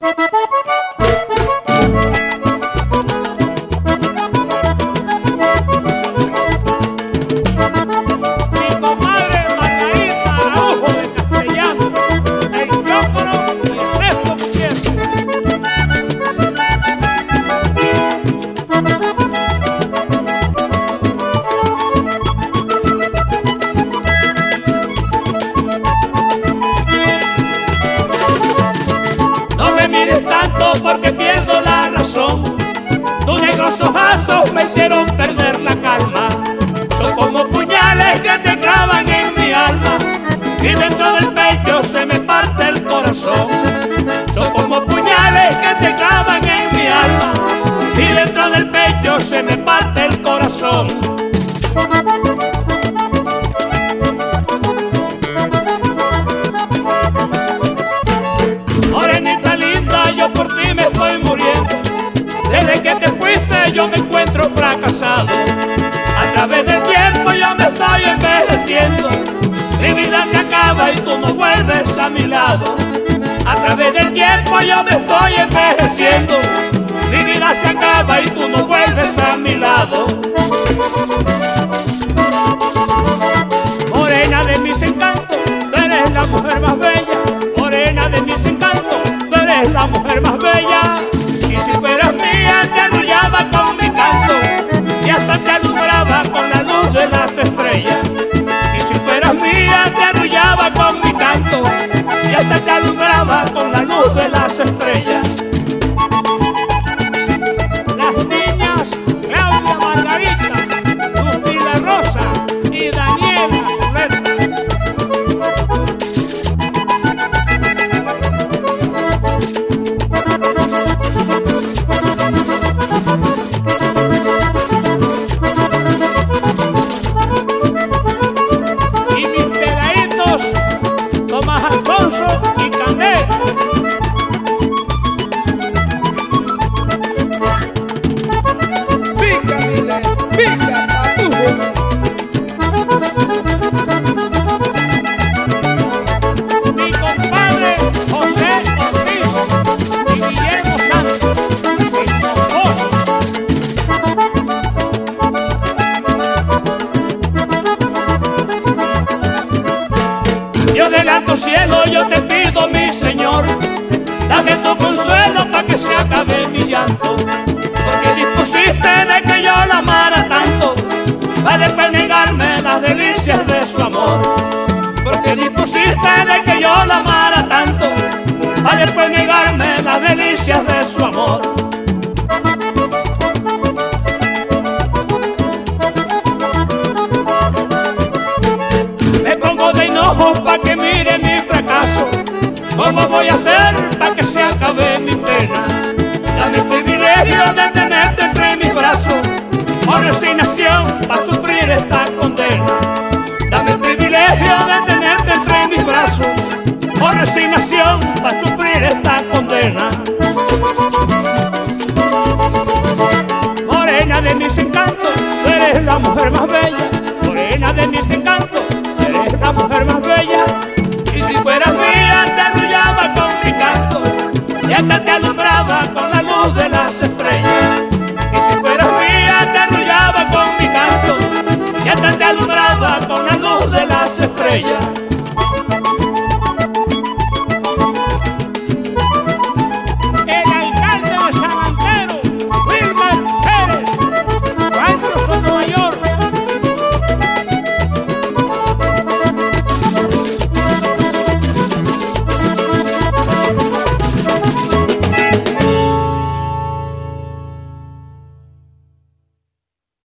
porque me hicieron perder la calma. Son como puñales que se clavan en mi alma y dentro del pecho se me parte el corazón. Son como puñales que se clavan en mi alma yo me encuentro fracasado. A través del tiempo yo me estoy envejeciendo. Mi vida se acaba y tú no vuelves a mi lado. A través del tiempo yo me estoy envejeciendo. Mi vida se acaba y tú no vuelves a mi lado. Tu cielo yo te pido, mi Señor, dame tu consuelo para que se acabe mi llanto, porque dispusiste de que yo la amara tanto, para después negarme las delicias de su amor, porque dispusiste de que yo la amara tanto, para después negarme las delicias de su amor. ¿Cómo voy a hacer para que se acabe mi pena? Dame el privilegio de tenerte entre mis brazos, o resignación para sufrir esta condena. Dame el privilegio de tenerte entre mis brazos, o resignación para sufrir